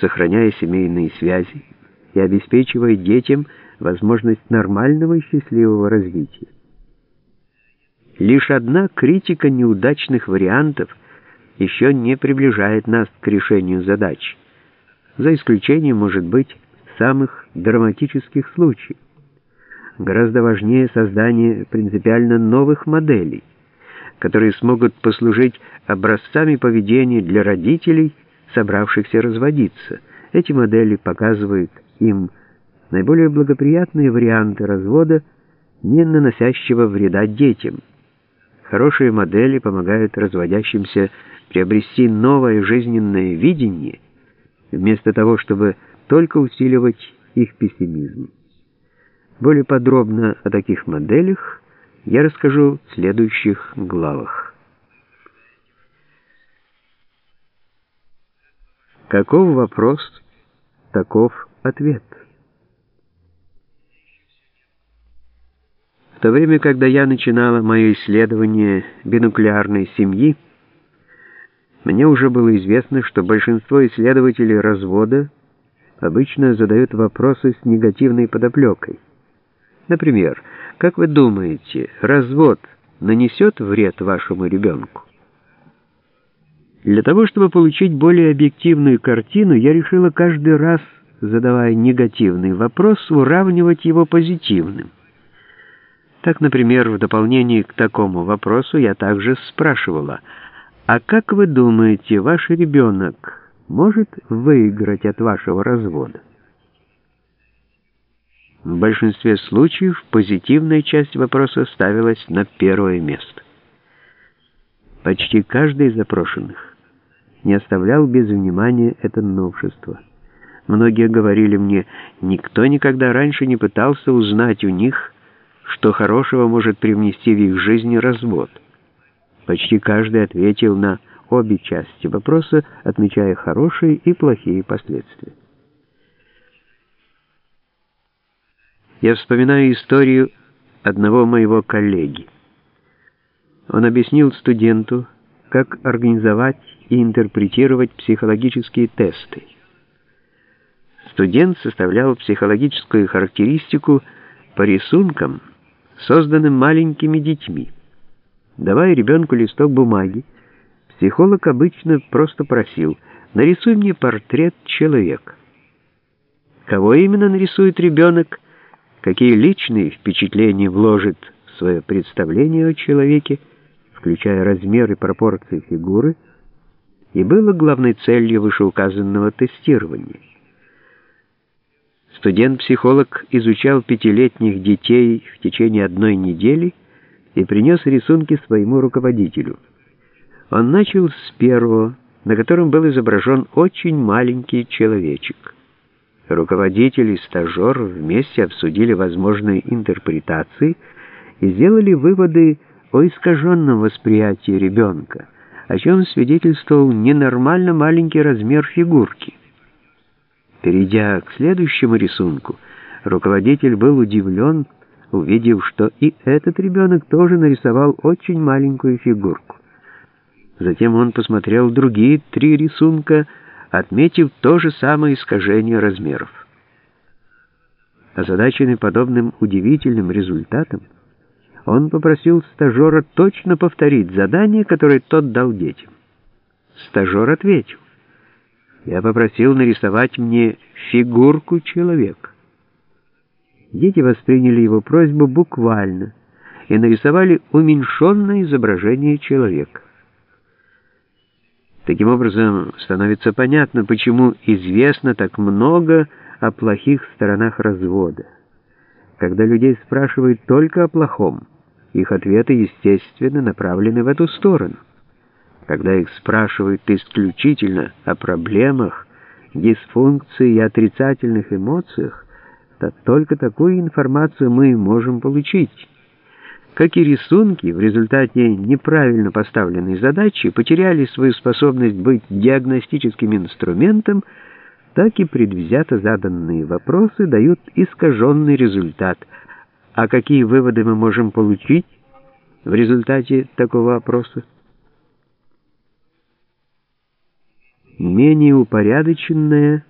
сохраняя семейные связи и обеспечивая детям возможность нормального и счастливого развития. Лишь одна критика неудачных вариантов еще не приближает нас к решению задач, за исключением, может быть, самых драматических случаев. Гораздо важнее создание принципиально новых моделей, которые смогут послужить образцами поведения для родителей, собравшихся разводиться. Эти модели показывают им наиболее благоприятные варианты развода, не наносящего вреда детям. Хорошие модели помогают разводящимся приобрести новое жизненное видение, вместо того, чтобы только усиливать их пессимизм. Более подробно о таких моделях я расскажу в следующих главах. Каков вопрос, таков ответ. В то время, когда я начинала мое исследование бинуклеарной семьи, мне уже было известно, что большинство исследователей развода обычно задают вопросы с негативной подоплекой. Например, как вы думаете, развод нанесет вред вашему ребенку? Для того, чтобы получить более объективную картину, я решила каждый раз, задавая негативный вопрос, уравнивать его позитивным. Так, например, в дополнение к такому вопросу я также спрашивала, а как вы думаете, ваш ребенок может выиграть от вашего развода? В большинстве случаев позитивная часть вопроса ставилась на первое место. Почти каждый из запрошенных не оставлял без внимания это новшество. Многие говорили мне, никто никогда раньше не пытался узнать у них, что хорошего может привнести в их жизнь развод. Почти каждый ответил на обе части вопроса, отмечая хорошие и плохие последствия. Я вспоминаю историю одного моего коллеги. Он объяснил студенту, как организовать и интерпретировать психологические тесты. Студент составлял психологическую характеристику по рисункам, созданным маленькими детьми. Давая ребенку листок бумаги, психолог обычно просто просил «нарисуй мне портрет человека». Кого именно нарисует ребенок, какие личные впечатления вложит в свое представление о человеке, включая размер и пропорции фигуры, и было главной целью вышеуказанного тестирования. Студент-психолог изучал пятилетних детей в течение одной недели и принес рисунки своему руководителю. Он начал с первого, на котором был изображен очень маленький человечек. Руководитель и стажер вместе обсудили возможные интерпретации и сделали выводы о искаженном восприятии ребенка, о чем свидетельствовал ненормально маленький размер фигурки. Перейдя к следующему рисунку, руководитель был удивлен, увидев, что и этот ребенок тоже нарисовал очень маленькую фигурку. Затем он посмотрел другие три рисунка, отметив то же самое искажение размеров. Озадаченный подобным удивительным результатом, он попросил стажера точно повторить задание, которое тот дал детям. Стажер ответил. Я попросил нарисовать мне фигурку человека. Дети восприняли его просьбу буквально и нарисовали уменьшенное изображение человека. Таким образом, становится понятно, почему известно так много о плохих сторонах развода. Когда людей спрашивают только о плохом, их ответы, естественно, направлены в эту сторону. Когда их спрашивают исключительно о проблемах, дисфункции и отрицательных эмоциях, то только такую информацию мы можем получить. Как и рисунки, в результате неправильно поставленной задачи потеряли свою способность быть диагностическим инструментом, так и предвзято заданные вопросы дают искаженный результат. А какие выводы мы можем получить в результате такого опроса? менее упорядоченная,